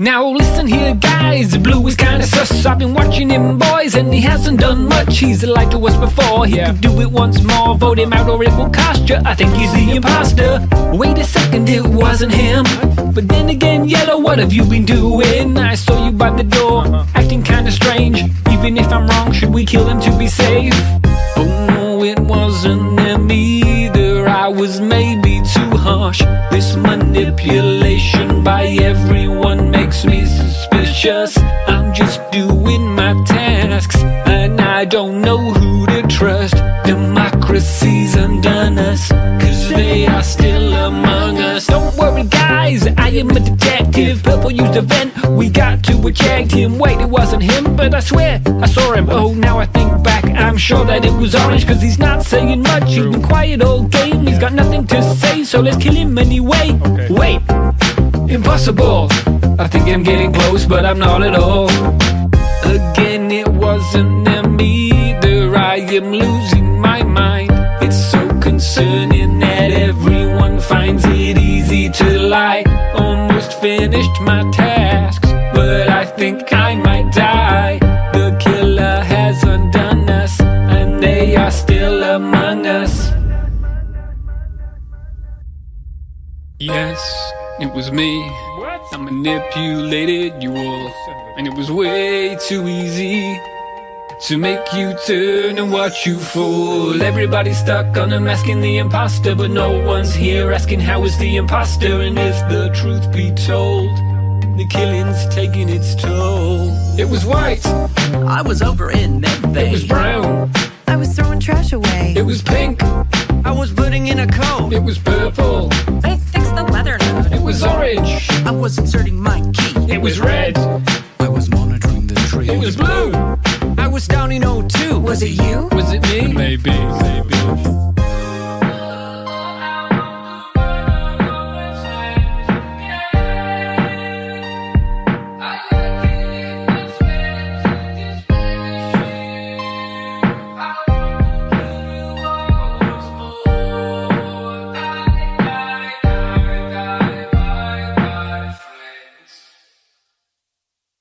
Now listen here guys, Blue is kinda sus. I've been watching him boys and he hasn't done much. He's lied to us before, he could do it once more. Vote him out or it will cost you, I think he's the imposter. Wait a second, it wasn't him. But then again, Yellow, what have you been doing? I saw you by the door, acting kinda strange. Even if I'm wrong, should we kill him to be safe? Oh no, it wasn't him either. I was maybe too harsh. This manipulation by me suspicious I'm just doing my tasks And I don't know who to trust. Democracy's undone us Cause they are still among us. Don't worry guys, I am a detective Purple used a vent, we got to eject him. Wait, it wasn't him, but I swear I saw him. Oh, now I think back, I'm sure that it was orange Cause he's not saying much, he's been quiet all game He's got nothing to say, so let's kill him anyway. Wait, impossible I think I'm getting close, but I'm not at all. Again, it wasn't them either. I am losing my mind. It's so concerning that everyone finds it easy to lie. Almost finished my tasks But I think I might die. The killer has undone us And they are still among us. Yes, it was me. I manipulated you all, and it was way too easy to make you turn and watch you fall. Everybody's stuck on unmasking the imposter, but no one's here asking how is the imposter, and if the truth be told. The killing's taking its toll. It was white, I was over in it was brown, I was throwing trash away. it was pink, I was putting in a coat. it was purple, I fixed the weather node. it was orange, I was inserting my key. it was red, I was monitoring the tree. it was blue. I was down in O2. Was it you? Was it me? Maybe.